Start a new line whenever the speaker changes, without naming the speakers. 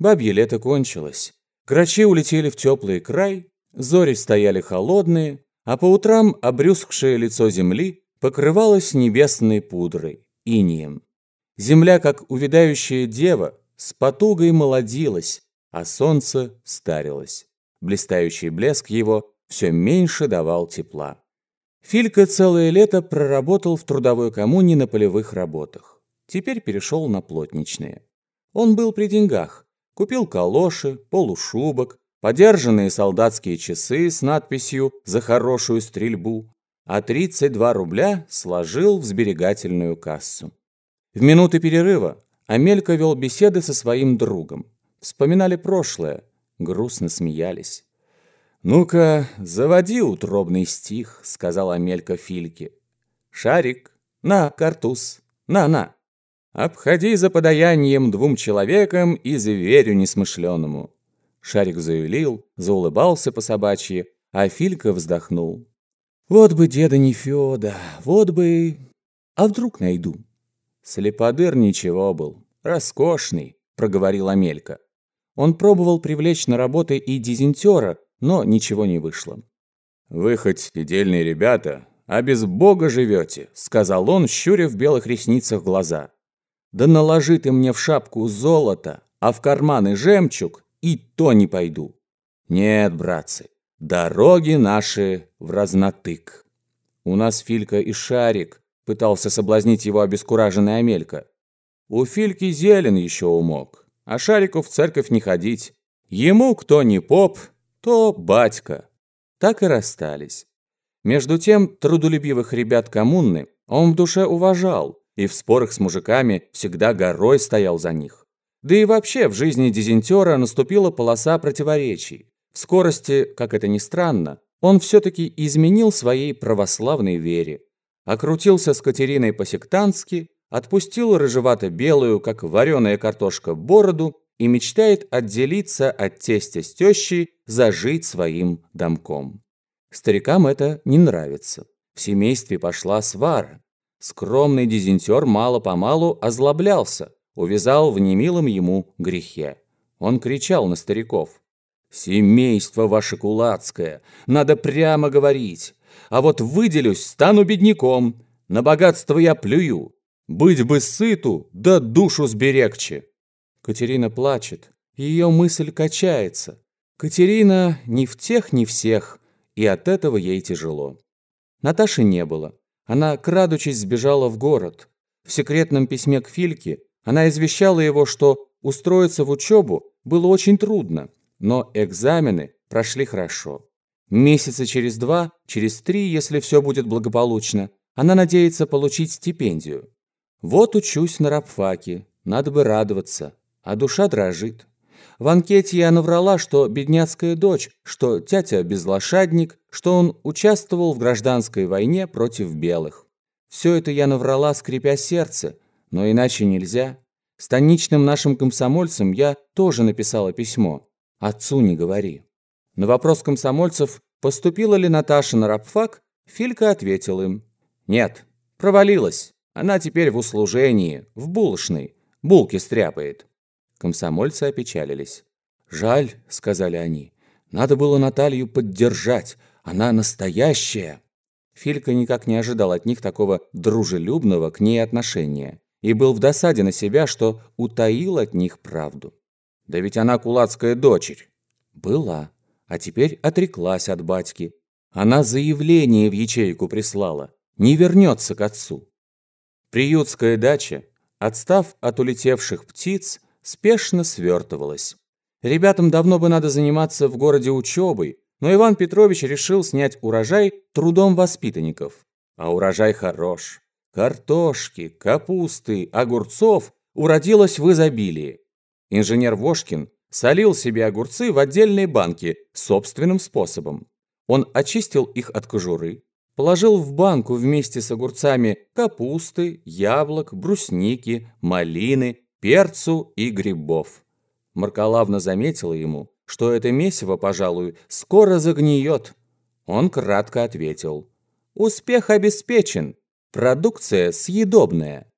Бабье лето кончилось. Грачи улетели в теплый край, зори стояли холодные, а по утрам обрюзгшее лицо земли покрывалось небесной пудрой, инием. Земля, как увядающая дева, с потугой молодилась, а солнце старилось. Блистающий блеск его все меньше давал тепла. Филька целое лето проработал в трудовой коммуне на полевых работах. Теперь перешел на плотничные. Он был при деньгах. Купил калоши, полушубок, подержанные солдатские часы с надписью «За хорошую стрельбу», а 32 рубля сложил в сберегательную кассу. В минуты перерыва Амелька вел беседы со своим другом. Вспоминали прошлое, грустно смеялись. «Ну-ка, заводи утробный стих», — сказал Амелька Фильке. «Шарик, на, картуз, на-на. Обходи за подаянием двум человекам и зверю несмышленному». Шарик заявил, заулыбался по собачьи, а Филька вздохнул. «Вот бы деда не Феда, вот бы... А вдруг найду?» Слеподыр ничего был, роскошный, проговорил Амелька. Он пробовал привлечь на работы и дизентера, но ничего не вышло. «Вы хоть и дельные ребята, а без бога живете», — сказал он, щуря в белых ресницах глаза. «Да наложи ты мне в шапку золото, а в карманы жемчуг, и то не пойду. Нет, братцы, дороги наши в разнотык. У нас Филька и Шарик, пытался соблазнить его обескураженный Амелька. У Фильки зелен еще умок, а Шарику в церковь не ходить. Ему кто не поп, то батька. Так и расстались. Между тем, трудолюбивых ребят коммуны он в душе уважал и в спорах с мужиками всегда горой стоял за них. Да и вообще в жизни дизентера наступила полоса противоречий. В скорости, как это ни странно, он все-таки изменил своей православной вере. Окрутился с Катериной по-сектантски, отпустил рыжевато-белую, как вареная картошка, бороду и мечтает отделиться от тестя с тещей, зажить своим домком. Старикам это не нравится. В семействе пошла свара. Скромный дизентер мало-помалу озлоблялся, увязал в немилом ему грехе. Он кричал на стариков. «Семейство ваше кулацкое, надо прямо говорить. А вот выделюсь, стану бедняком. На богатство я плюю. Быть бы сыту, да душу сберегче». Катерина плачет. Ее мысль качается. Катерина ни в тех, ни всех, и от этого ей тяжело. Наташи не было. Она, крадучись, сбежала в город. В секретном письме к Фильке она извещала его, что устроиться в учебу было очень трудно, но экзамены прошли хорошо. Месяца через два, через три, если все будет благополучно, она надеется получить стипендию. Вот учусь на рабфаке, надо бы радоваться а душа дрожит. В анкете я наврала, что бедняцкая дочь, что тятя безлошадник, что он участвовал в гражданской войне против белых. Все это я наврала, скрипя сердце, но иначе нельзя. Станичным нашим комсомольцам я тоже написала письмо. Отцу не говори. На вопрос комсомольцев, поступила ли Наташа на рабфак, Филька ответил им. Нет, провалилась. Она теперь в услужении, в булочной, булки стряпает. Комсомольцы опечалились. «Жаль», — сказали они, — «надо было Наталью поддержать, она настоящая». Филька никак не ожидал от них такого дружелюбного к ней отношения и был в досаде на себя, что утаил от них правду. «Да ведь она кулацкая дочерь». «Была, а теперь отреклась от батьки. Она заявление в ячейку прислала, не вернется к отцу». Приютская дача, отстав от улетевших птиц, спешно свертывалась. Ребятам давно бы надо заниматься в городе учебой, но Иван Петрович решил снять урожай трудом воспитанников. А урожай хорош. Картошки, капусты, огурцов уродилось в изобилии. Инженер Вошкин солил себе огурцы в отдельные банки собственным способом. Он очистил их от кожуры, положил в банку вместе с огурцами капусты, яблок, брусники, малины, перцу и грибов. Маркалавна заметила ему, что это месиво, пожалуй, скоро загниет. Он кратко ответил. «Успех обеспечен. Продукция съедобная».